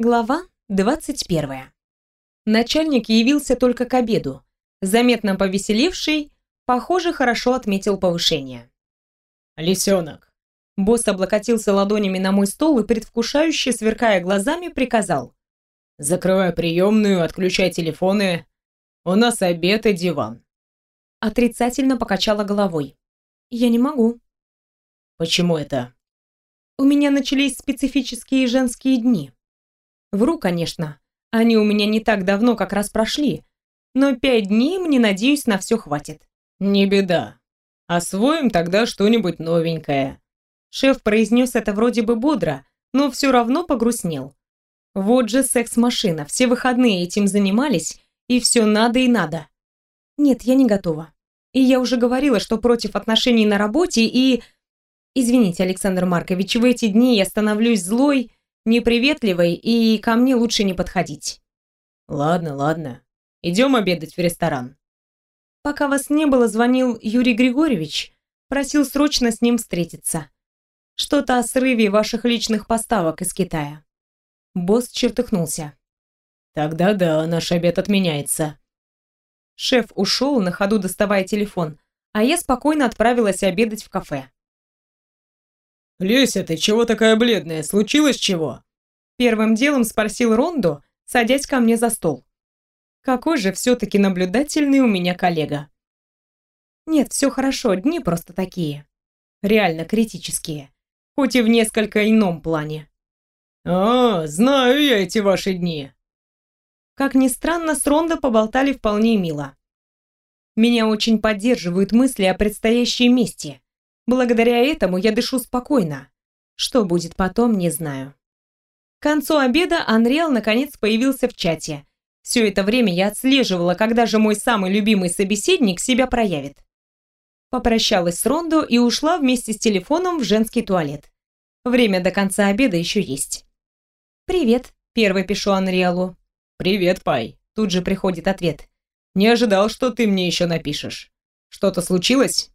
Глава 21. Начальник явился только к обеду. Заметно повеселевший, похоже, хорошо отметил повышение. «Лисенок!» Босс облокотился ладонями на мой стол и, предвкушающе сверкая глазами, приказал. «Закрывай приемную, отключай телефоны. У нас обед и диван». Отрицательно покачала головой. «Я не могу». «Почему это?» «У меня начались специфические женские дни». Вру, конечно. Они у меня не так давно как раз прошли. Но пять дней мне, надеюсь, на все хватит. Не беда. Освоим тогда что-нибудь новенькое. Шеф произнес это вроде бы бодро, но все равно погрустнел. Вот же секс-машина, все выходные этим занимались, и все надо и надо. Нет, я не готова. И я уже говорила, что против отношений на работе и... Извините, Александр Маркович, в эти дни я становлюсь злой, неприветливой, и ко мне лучше не подходить. Ладно, ладно. Идем обедать в ресторан. Пока вас не было, звонил Юрий Григорьевич, просил срочно с ним встретиться. Что-то о срыве ваших личных поставок из Китая. Босс чертыхнулся. Тогда да, наш обед отменяется. Шеф ушел, на ходу доставая телефон, а я спокойно отправилась обедать в кафе. «Леся, ты чего такая бледная? Случилось чего?» Первым делом спросил Рондо, садясь ко мне за стол. Какой же все-таки наблюдательный у меня коллега. Нет, все хорошо, дни просто такие. Реально критические. Хоть и в несколько ином плане. «А, знаю я эти ваши дни». Как ни странно, с Рондо поболтали вполне мило. Меня очень поддерживают мысли о предстоящей мести. Благодаря этому я дышу спокойно. Что будет потом, не знаю. К концу обеда Анриэл наконец появился в чате. Все это время я отслеживала, когда же мой самый любимый собеседник себя проявит. Попрощалась с Рондо и ушла вместе с телефоном в женский туалет. Время до конца обеда еще есть. «Привет», — первый пишу Анриэлу. «Привет, Пай», — тут же приходит ответ. «Не ожидал, что ты мне еще напишешь. Что-то случилось?»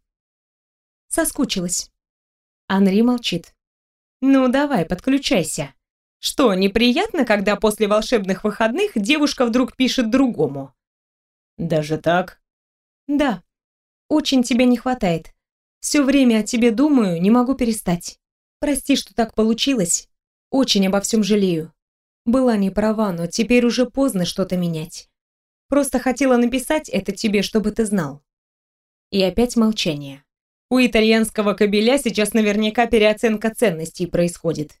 Соскучилась. Анри молчит. Ну, давай, подключайся. Что, неприятно, когда после волшебных выходных девушка вдруг пишет другому? Даже так? Да. Очень тебе не хватает. Все время о тебе думаю, не могу перестать. Прости, что так получилось. Очень обо всем жалею. Была не права, но теперь уже поздно что-то менять. Просто хотела написать это тебе, чтобы ты знал. И опять молчание. У итальянского кабеля сейчас наверняка переоценка ценностей происходит.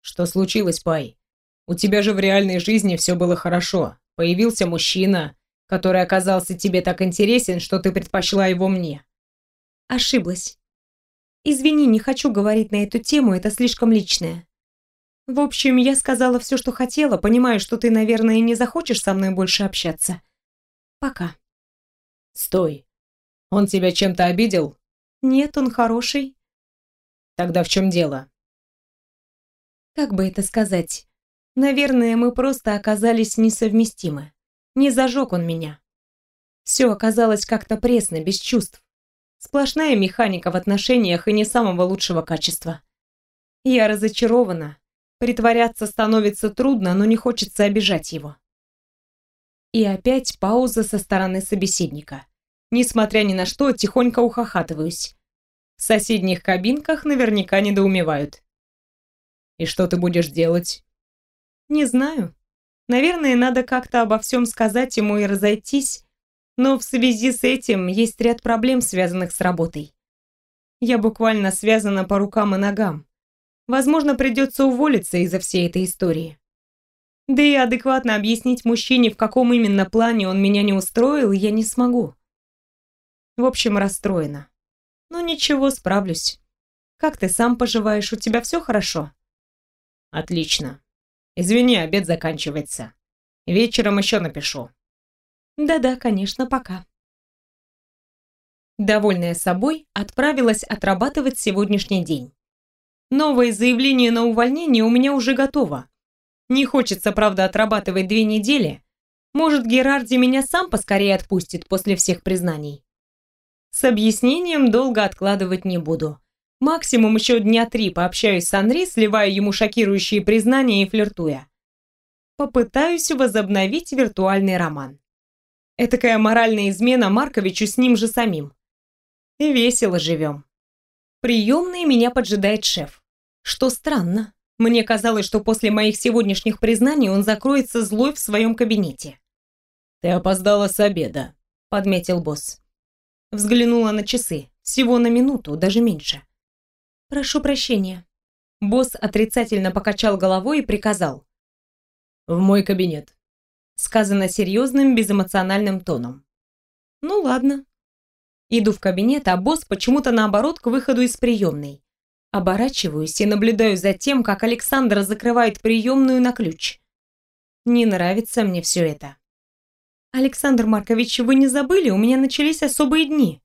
Что случилось, Пай? У тебя же в реальной жизни все было хорошо. Появился мужчина, который оказался тебе так интересен, что ты предпочла его мне. Ошиблась. Извини, не хочу говорить на эту тему, это слишком личное. В общем, я сказала все, что хотела, понимаю, что ты, наверное, не захочешь со мной больше общаться. Пока. Стой. Он тебя чем-то обидел? Нет, он хороший. Тогда в чем дело? Как бы это сказать? Наверное, мы просто оказались несовместимы. Не зажег он меня. Все оказалось как-то пресно, без чувств. Сплошная механика в отношениях и не самого лучшего качества. Я разочарована. Притворяться становится трудно, но не хочется обижать его. И опять пауза со стороны собеседника. Несмотря ни на что, тихонько ухахатываюсь. В соседних кабинках наверняка недоумевают. «И что ты будешь делать?» «Не знаю. Наверное, надо как-то обо всем сказать ему и разойтись, но в связи с этим есть ряд проблем, связанных с работой. Я буквально связана по рукам и ногам. Возможно, придется уволиться из-за всей этой истории. Да и адекватно объяснить мужчине, в каком именно плане он меня не устроил, я не смогу. В общем, расстроена. Ну ничего, справлюсь. Как ты сам поживаешь? У тебя все хорошо? Отлично. Извини, обед заканчивается. Вечером еще напишу. Да-да, конечно, пока. Довольная собой, отправилась отрабатывать сегодняшний день. Новое заявление на увольнение у меня уже готово. Не хочется, правда, отрабатывать две недели. Может, Герарди меня сам поскорее отпустит после всех признаний. С объяснением долго откладывать не буду. Максимум еще дня три пообщаюсь с Анри, сливая ему шокирующие признания и флиртуя. Попытаюсь возобновить виртуальный роман. Этакая моральная измена Марковичу с ним же самим. Весело живем. Приемный меня поджидает шеф. Что странно. Мне казалось, что после моих сегодняшних признаний он закроется злой в своем кабинете. «Ты опоздала с обеда», — подметил босс. Взглянула на часы. Всего на минуту, даже меньше. «Прошу прощения». Босс отрицательно покачал головой и приказал. «В мой кабинет». Сказано серьезным, безэмоциональным тоном. «Ну ладно». Иду в кабинет, а босс почему-то наоборот к выходу из приемной. Оборачиваюсь и наблюдаю за тем, как Александр закрывает приемную на ключ. Не нравится мне все это. «Александр Маркович, вы не забыли? У меня начались особые дни».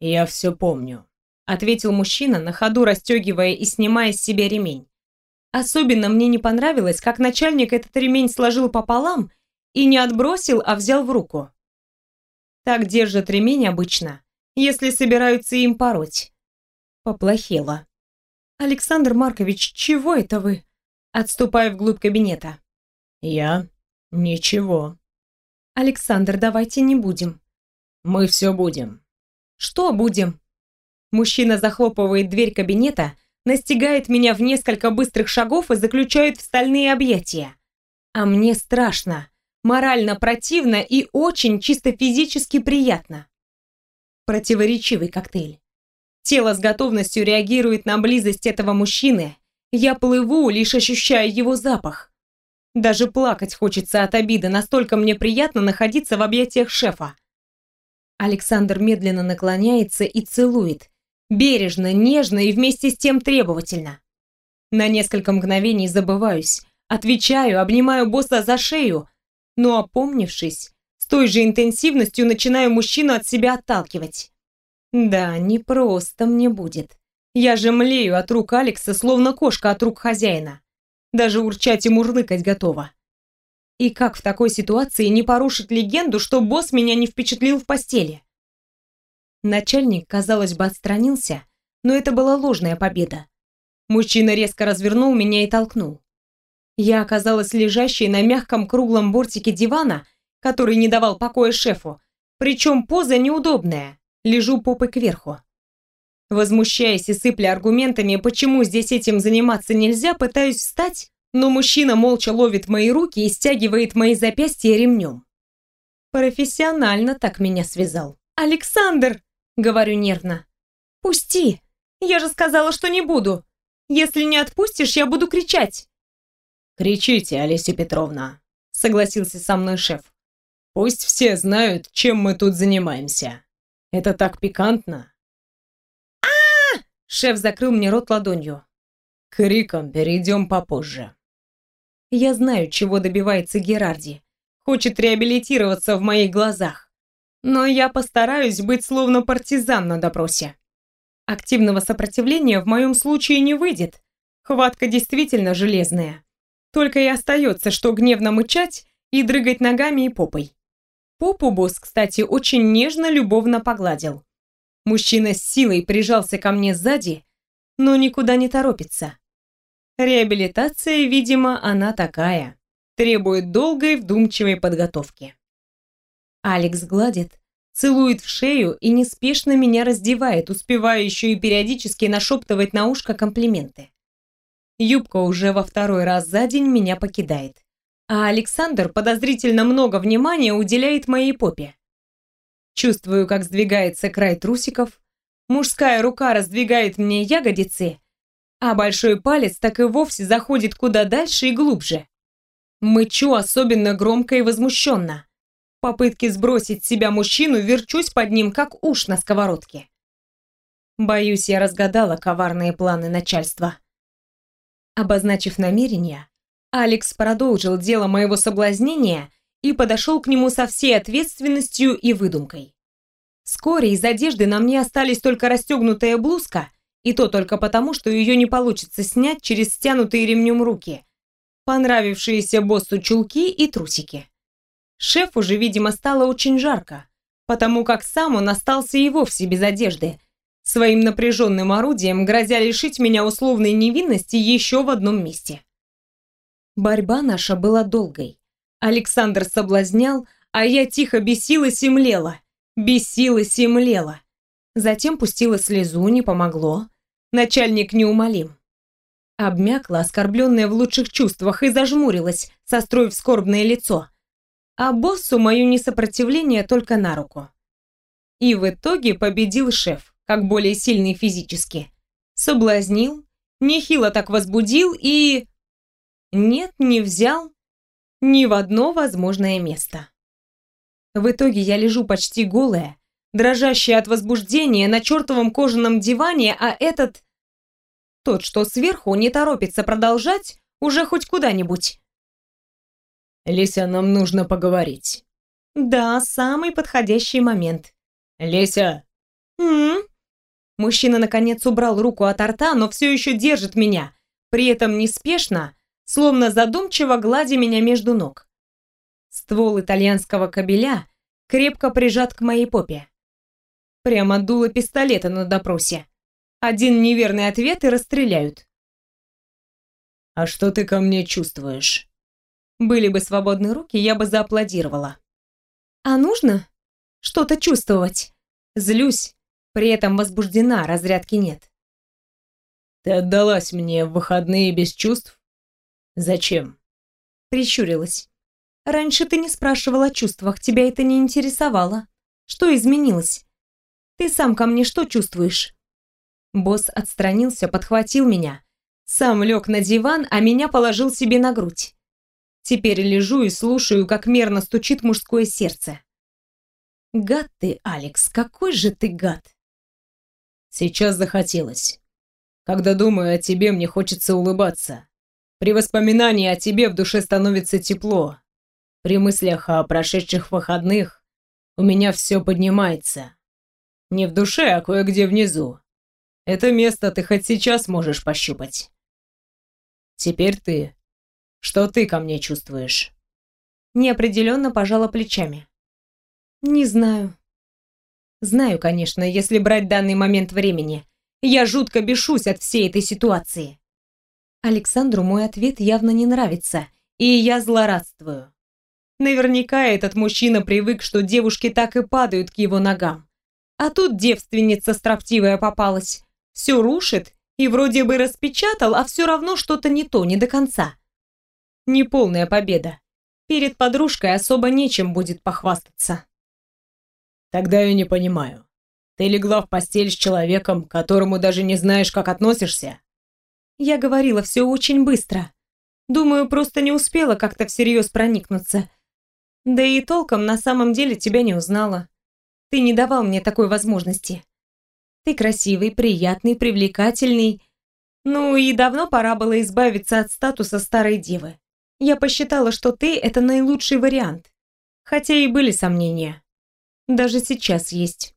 «Я все помню», — ответил мужчина, на ходу расстегивая и снимая с себя ремень. Особенно мне не понравилось, как начальник этот ремень сложил пополам и не отбросил, а взял в руку. Так держат ремень обычно, если собираются им пороть. Поплохело. «Александр Маркович, чего это вы?» Отступая вглубь кабинета. «Я? Ничего». «Александр, давайте не будем». «Мы все будем». «Что будем?» Мужчина захлопывает дверь кабинета, настигает меня в несколько быстрых шагов и заключает в стальные объятия. А мне страшно, морально противно и очень чисто физически приятно. Противоречивый коктейль. Тело с готовностью реагирует на близость этого мужчины. Я плыву, лишь ощущая его запах. Даже плакать хочется от обиды, настолько мне приятно находиться в объятиях шефа. Александр медленно наклоняется и целует, Бережно, нежно и вместе с тем требовательно. На несколько мгновений забываюсь, отвечаю, обнимаю босса за шею, но опомнившись, с той же интенсивностью начинаю мужчину от себя отталкивать. Да, не просто мне будет. Я же млею от рук Алекса, словно кошка от рук хозяина. Даже урчать и мурлыкать готова. И как в такой ситуации не порушить легенду, что босс меня не впечатлил в постели? Начальник, казалось бы, отстранился, но это была ложная победа. Мужчина резко развернул меня и толкнул. Я оказалась лежащей на мягком круглом бортике дивана, который не давал покоя шефу, причем поза неудобная, лежу попой кверху. Возмущаясь и сыпля аргументами, почему здесь этим заниматься нельзя, пытаюсь встать, но мужчина молча ловит мои руки и стягивает мои запястья ремнем. Профессионально так меня связал. «Александр!» Говорю нервно. «Пусти! Я же сказала, что не буду! Если не отпустишь, я буду кричать!» «Кричите, Олеся Петровна!» Согласился со мной шеф. «Пусть все знают, чем мы тут занимаемся. Это так пикантно!» Шеф закрыл мне рот ладонью. «Криком перейдем попозже». Я знаю, чего добивается Герарди. Хочет реабилитироваться в моих глазах. Но я постараюсь быть словно партизан на допросе. Активного сопротивления в моем случае не выйдет. Хватка действительно железная. Только и остается, что гневно мычать и дрыгать ногами и попой. Попу босс, кстати, очень нежно, любовно погладил. Мужчина с силой прижался ко мне сзади, но никуда не торопится. Реабилитация, видимо, она такая. Требует долгой вдумчивой подготовки. Алекс гладит, целует в шею и неспешно меня раздевает, успевая еще и периодически нашептывать на ушко комплименты. Юбка уже во второй раз за день меня покидает, а Александр подозрительно много внимания уделяет моей попе. Чувствую, как сдвигается край трусиков, мужская рука раздвигает мне ягодицы, а большой палец так и вовсе заходит куда дальше и глубже. Мычу особенно громко и возмущенно попытке сбросить себя мужчину верчусь под ним, как уж на сковородке. Боюсь, я разгадала коварные планы начальства. Обозначив намерение, Алекс продолжил дело моего соблазнения и подошел к нему со всей ответственностью и выдумкой. Вскоре из одежды на мне остались только расстегнутая блузка, и то только потому, что ее не получится снять через стянутые ремнем руки, понравившиеся боссу чулки и трусики. Шефу же, видимо, стало очень жарко, потому как сам он остался и вовсе без одежды, своим напряженным орудием, грозя лишить меня условной невинности еще в одном месте. Борьба наша была долгой. Александр соблазнял, а я тихо бесилась и млела. Бесилась и млела. Затем пустила слезу, не помогло. Начальник неумолим. Обмякла, оскорбленная в лучших чувствах, и зажмурилась, состроив скорбное лицо. А боссу мое несопротивление только на руку. И в итоге победил шеф, как более сильный физически. Соблазнил, нехило так возбудил и... Нет, не взял ни в одно возможное место. В итоге я лежу почти голая, дрожащая от возбуждения на чертовом кожаном диване, а этот... Тот, что сверху, не торопится продолжать уже хоть куда-нибудь. «Леся, нам нужно поговорить». «Да, самый подходящий момент». «Леся!» «М?», -м Мужчина наконец убрал руку от рта, но все еще держит меня, при этом неспешно, словно задумчиво гладя меня между ног. Ствол итальянского кабеля крепко прижат к моей попе. Прямо дуло пистолета на допросе. Один неверный ответ и расстреляют. «А что ты ко мне чувствуешь?» Были бы свободные руки, я бы зааплодировала. «А нужно что-то чувствовать?» Злюсь, при этом возбуждена, разрядки нет. «Ты отдалась мне в выходные без чувств?» «Зачем?» Прищурилась. «Раньше ты не спрашивал о чувствах, тебя это не интересовало. Что изменилось? Ты сам ко мне что чувствуешь?» Босс отстранился, подхватил меня. Сам лег на диван, а меня положил себе на грудь. Теперь лежу и слушаю, как мерно стучит мужское сердце. Гад ты, Алекс, какой же ты гад. Сейчас захотелось. Когда думаю о тебе, мне хочется улыбаться. При воспоминании о тебе в душе становится тепло. При мыслях о прошедших выходных у меня все поднимается. Не в душе, а кое-где внизу. Это место ты хоть сейчас можешь пощупать. Теперь ты. Что ты ко мне чувствуешь? Неопределенно пожала плечами. Не знаю. Знаю, конечно, если брать данный момент времени. Я жутко бешусь от всей этой ситуации. Александру мой ответ явно не нравится, и я злорадствую. Наверняка этот мужчина привык, что девушки так и падают к его ногам. А тут девственница строптивая попалась. Все рушит и вроде бы распечатал, а все равно что-то не то, не до конца. Неполная победа. Перед подружкой особо нечем будет похвастаться. Тогда я не понимаю. Ты легла в постель с человеком, к которому даже не знаешь, как относишься? Я говорила все очень быстро. Думаю, просто не успела как-то всерьез проникнуться. Да и толком на самом деле тебя не узнала. Ты не давал мне такой возможности. Ты красивый, приятный, привлекательный. Ну и давно пора было избавиться от статуса старой девы. Я посчитала, что ты — это наилучший вариант. Хотя и были сомнения. Даже сейчас есть.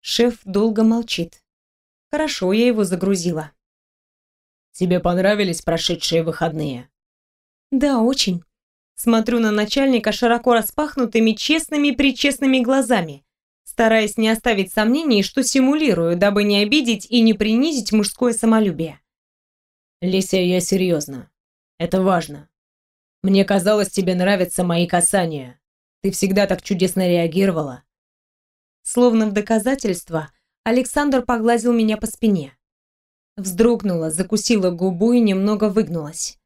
Шеф долго молчит. Хорошо, я его загрузила. Тебе понравились прошедшие выходные? Да, очень. Смотрю на начальника широко распахнутыми, честными-причестными глазами, стараясь не оставить сомнений, что симулирую, дабы не обидеть и не принизить мужское самолюбие. Леся, я серьезно. Это важно. Мне казалось, тебе нравятся мои касания. Ты всегда так чудесно реагировала. Словно в доказательство, Александр погладил меня по спине. Вздрогнула, закусила губу и немного выгнулась.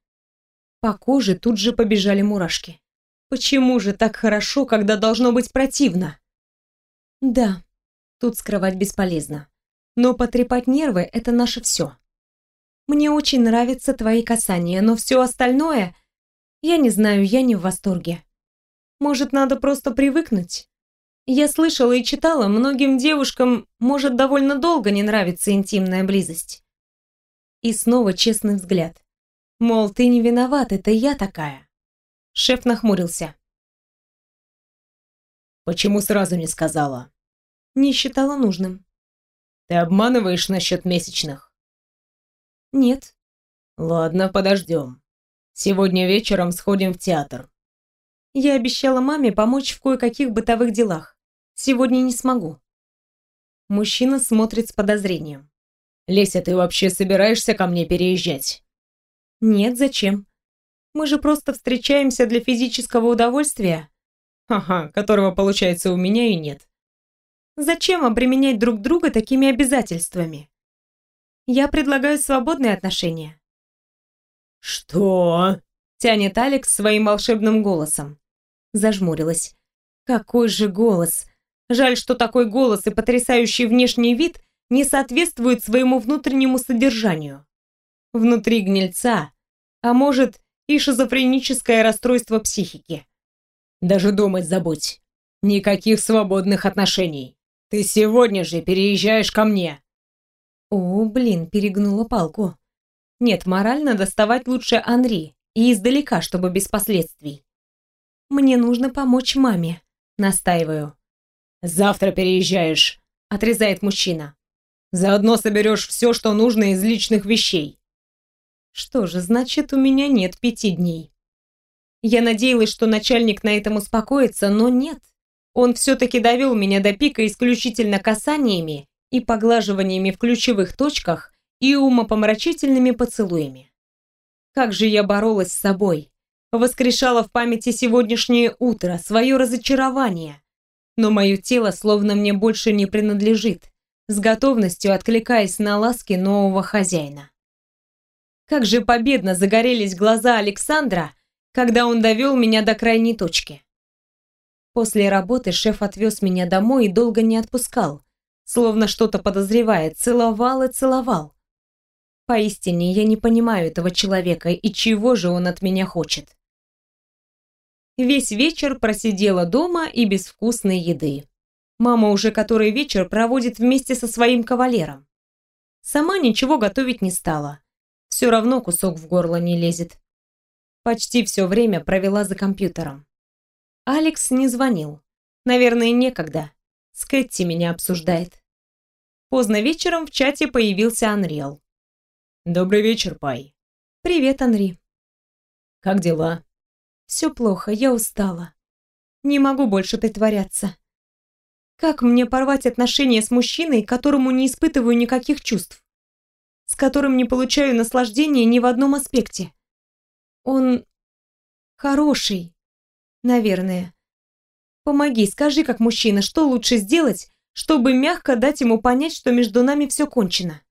По коже тут же побежали мурашки. Почему же так хорошо, когда должно быть противно? Да, тут скрывать бесполезно. Но потрепать нервы — это наше все. Мне очень нравятся твои касания, но все остальное... Я не знаю, я не в восторге. Может, надо просто привыкнуть? Я слышала и читала, многим девушкам может довольно долго не нравиться интимная близость. И снова честный взгляд. Мол, ты не виноват, это я такая. Шеф нахмурился. Почему сразу не сказала? Не считала нужным. Ты обманываешь насчет месячных? Нет. Ладно, подождем. Сегодня вечером сходим в театр. Я обещала маме помочь в кое-каких бытовых делах. Сегодня не смогу. Мужчина смотрит с подозрением. «Леся, ты вообще собираешься ко мне переезжать?» «Нет, зачем? Мы же просто встречаемся для физического удовольствия». «Ага, которого, получается, у меня и нет». «Зачем обременять друг друга такими обязательствами?» «Я предлагаю свободные отношения». «Что?» — тянет Алекс своим волшебным голосом. Зажмурилась. «Какой же голос!» Жаль, что такой голос и потрясающий внешний вид не соответствуют своему внутреннему содержанию. Внутри гнильца, а может и шизофреническое расстройство психики. Даже думать забудь. Никаких свободных отношений. Ты сегодня же переезжаешь ко мне. О, блин, перегнула палку. Нет, морально доставать лучше Анри и издалека, чтобы без последствий. Мне нужно помочь маме, настаиваю. «Завтра переезжаешь», — отрезает мужчина. «Заодно соберешь все, что нужно из личных вещей». Что же, значит, у меня нет пяти дней. Я надеялась, что начальник на этом успокоится, но нет. Он все-таки довел меня до пика исключительно касаниями и поглаживаниями в ключевых точках и умопомрачительными поцелуями. Как же я боролась с собой, воскрешала в памяти сегодняшнее утро, свое разочарование, но мое тело словно мне больше не принадлежит, с готовностью откликаясь на ласки нового хозяина. Как же победно загорелись глаза Александра, когда он довел меня до крайней точки. После работы шеф отвез меня домой и долго не отпускал, словно что-то подозревая, целовал и целовал. Поистине, я не понимаю этого человека и чего же он от меня хочет. Весь вечер просидела дома и без вкусной еды. Мама уже который вечер проводит вместе со своим кавалером. Сама ничего готовить не стала. Все равно кусок в горло не лезет. Почти все время провела за компьютером. Алекс не звонил. Наверное, некогда. С Кэти меня обсуждает. Поздно вечером в чате появился Анриэл. «Добрый вечер, Пай». «Привет, Анри». «Как дела?» Все плохо, я устала. Не могу больше притворяться. Как мне порвать отношения с мужчиной, которому не испытываю никаких чувств? С которым не получаю наслаждения ни в одном аспекте? Он хороший, наверное. Помоги, скажи как мужчина, что лучше сделать, чтобы мягко дать ему понять, что между нами все кончено.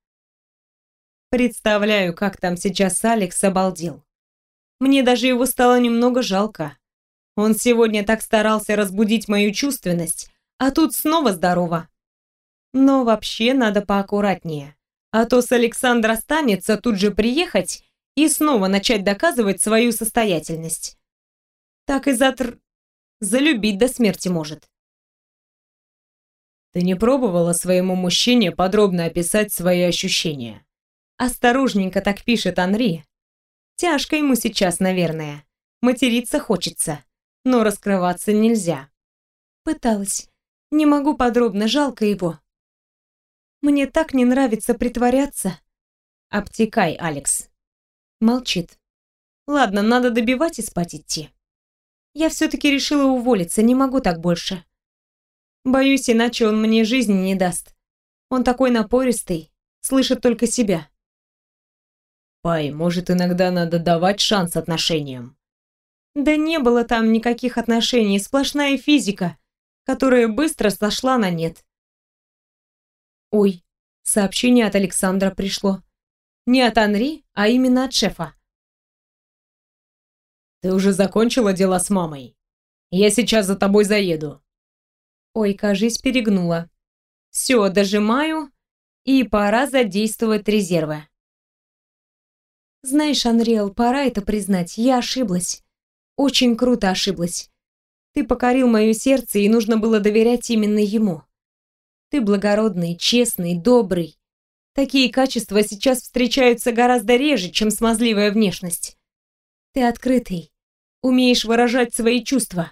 Представляю, как там сейчас Алекс обалдел. Мне даже его стало немного жалко. Он сегодня так старался разбудить мою чувственность, а тут снова здорово. Но вообще надо поаккуратнее, а то с Александра останется тут же приехать и снова начать доказывать свою состоятельность. Так и затр... залюбить до смерти может. Ты не пробовала своему мужчине подробно описать свои ощущения? Осторожненько так пишет Анри, Тяжко ему сейчас, наверное. Материться хочется, но раскрываться нельзя. Пыталась. Не могу подробно, жалко его. Мне так не нравится притворяться. Обтекай, Алекс. Молчит. Ладно, надо добивать и спать идти. Я все-таки решила уволиться, не могу так больше. Боюсь, иначе он мне жизни не даст. Он такой напористый, слышит только себя. Пай, может, иногда надо давать шанс отношениям? Да не было там никаких отношений, сплошная физика, которая быстро сошла на нет. Ой, сообщение от Александра пришло. Не от Анри, а именно от шефа. Ты уже закончила дела с мамой? Я сейчас за тобой заеду. Ой, кажись, перегнула. Все, дожимаю, и пора задействовать резервы. Знаешь, Анриэл, пора это признать, я ошиблась. Очень круто ошиблась. Ты покорил мое сердце, и нужно было доверять именно ему. Ты благородный, честный, добрый. Такие качества сейчас встречаются гораздо реже, чем смазливая внешность. Ты открытый, умеешь выражать свои чувства.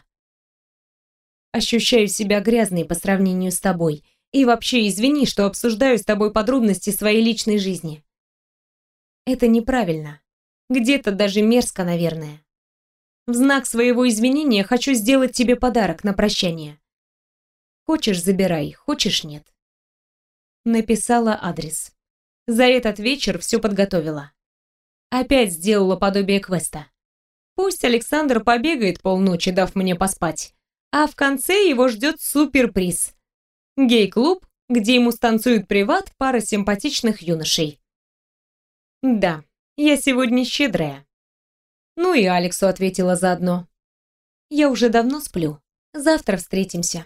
Ощущаю себя грязной по сравнению с тобой. И вообще извини, что обсуждаю с тобой подробности своей личной жизни. Это неправильно. Где-то даже мерзко, наверное. В знак своего извинения хочу сделать тебе подарок на прощание. Хочешь – забирай, хочешь – нет. Написала адрес. За этот вечер все подготовила. Опять сделала подобие квеста. Пусть Александр побегает полночи, дав мне поспать, а в конце его ждет суперприз. Гей-клуб, где ему станцует приват пара симпатичных юношей. Да, я сегодня щедрая. Ну и Алексу ответила заодно. Я уже давно сплю. Завтра встретимся.